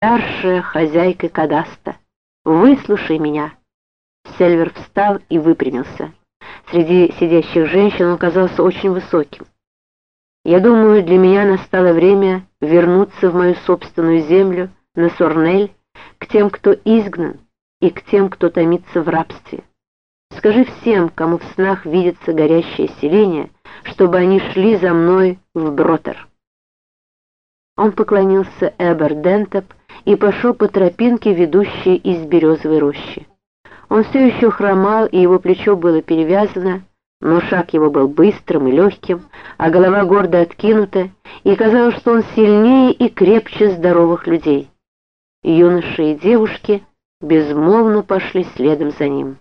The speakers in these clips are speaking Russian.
старшая хозяйка кадаста. Выслушай меня». Сельвер встал и выпрямился. Среди сидящих женщин он казался очень высоким. «Я думаю, для меня настало время вернуться в мою собственную землю, на Сорнель, к тем, кто изгнан, и к тем, кто томится в рабстве. Скажи всем, кому в снах видится горящее селение, чтобы они шли за мной в Бротер». Он поклонился Эбер Дентоп и пошел по тропинке, ведущей из березовой рощи. Он все еще хромал, и его плечо было перевязано, но шаг его был быстрым и легким, а голова гордо откинута, и казалось, что он сильнее и крепче здоровых людей. Юноши и девушки безмолвно пошли следом за ним.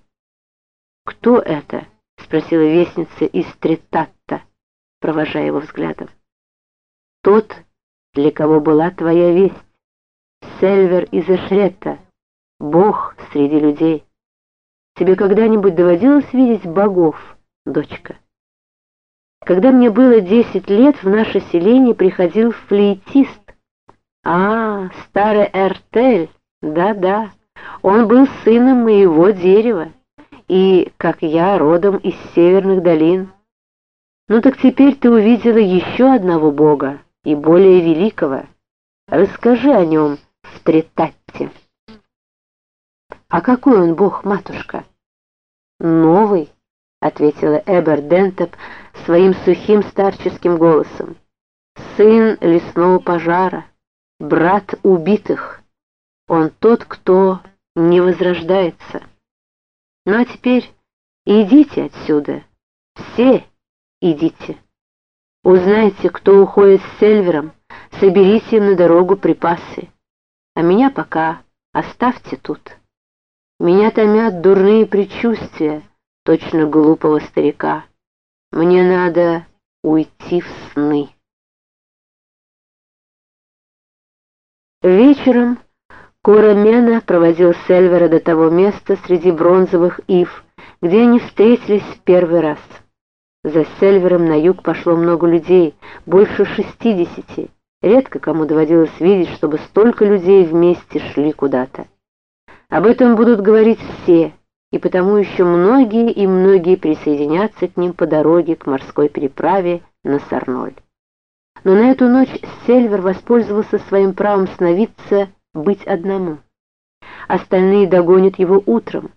«Кто это?» — спросила вестница из Тритатта, провожая его взглядом. «Тот, для кого была твоя весть, Сельвер из Эшретта, Бог среди людей. Тебе когда-нибудь доводилось видеть богов, дочка?» Когда мне было десять лет, в наше селение приходил флейтист. А, старый Эртель, да-да, он был сыном моего дерева и, как я, родом из северных долин. Ну так теперь ты увидела еще одного бога, и более великого. Расскажи о нем в Тритатте. А какой он бог, матушка? Новый, ответила Эбер Дентоп своим сухим старческим голосом. Сын лесного пожара, брат убитых. Он тот, кто не возрождается. Ну а теперь идите отсюда, все идите. Узнайте, кто уходит с Сельвером, соберите им на дорогу припасы. А меня пока оставьте тут. Меня томят дурные предчувствия, точно глупого старика. Мне надо уйти в сны. Вечером Кора Мена проводил Сельвера до того места среди бронзовых ив, где они встретились в первый раз. За Сельвером на юг пошло много людей, больше шестидесяти. Редко кому доводилось видеть, чтобы столько людей вместе шли куда-то. Об этом будут говорить все, и потому еще многие и многие присоединятся к ним по дороге к морской переправе на Сарноль. Но на эту ночь Сельвер воспользовался своим правом сновидца быть одному. Остальные догонят его утром,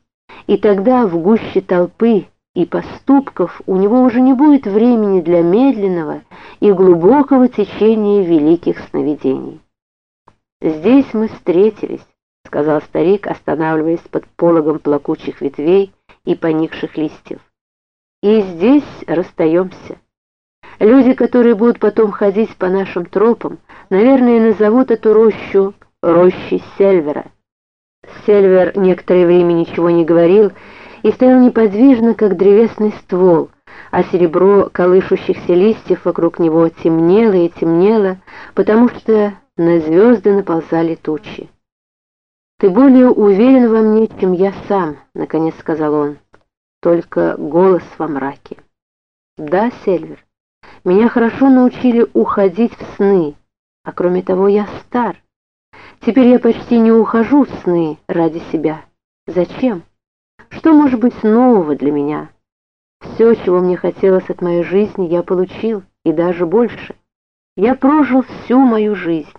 и тогда в гуще толпы и поступков у него уже не будет времени для медленного и глубокого течения великих сновидений. «Здесь мы встретились», — сказал старик, останавливаясь под пологом плакучих ветвей и поникших листьев. «И здесь расстаемся. Люди, которые будут потом ходить по нашим тропам, наверное, назовут эту рощу рощей Сельвера. Сельвер некоторое время ничего не говорил и стоял неподвижно, как древесный ствол, а серебро колышущихся листьев вокруг него темнело и темнело, потому что на звезды наползали тучи. «Ты более уверен во мне, чем я сам», — наконец сказал он. «Только голос во мраке». «Да, Сельвер, меня хорошо научили уходить в сны, а кроме того я стар». Теперь я почти не ухожу в сны ради себя. Зачем? Что может быть нового для меня? Все, чего мне хотелось от моей жизни, я получил, и даже больше. Я прожил всю мою жизнь.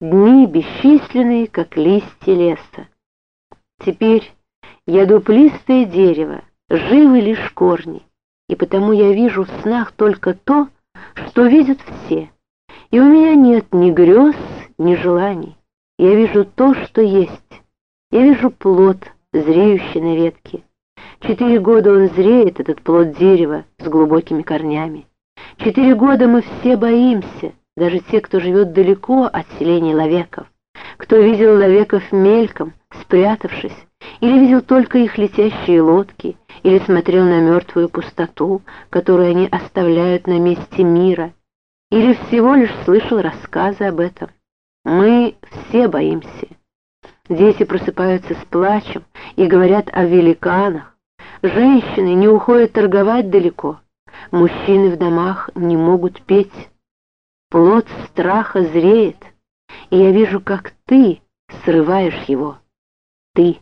Дни бесчисленные, как листья леса. Теперь я дуплистое дерево, живы лишь корни, и потому я вижу в снах только то, что видят все, и у меня нет ни грез, ни желаний. Я вижу то, что есть. Я вижу плод, зреющий на ветке. Четыре года он зреет, этот плод дерева с глубокими корнями. Четыре года мы все боимся, даже те, кто живет далеко от селений ловеков. Кто видел ловеков мельком, спрятавшись, или видел только их летящие лодки, или смотрел на мертвую пустоту, которую они оставляют на месте мира, или всего лишь слышал рассказы об этом. Мы все боимся. Дети просыпаются с плачем и говорят о великанах. Женщины не уходят торговать далеко. Мужчины в домах не могут петь. Плод страха зреет. и я вижу, как ты срываешь его. Ты.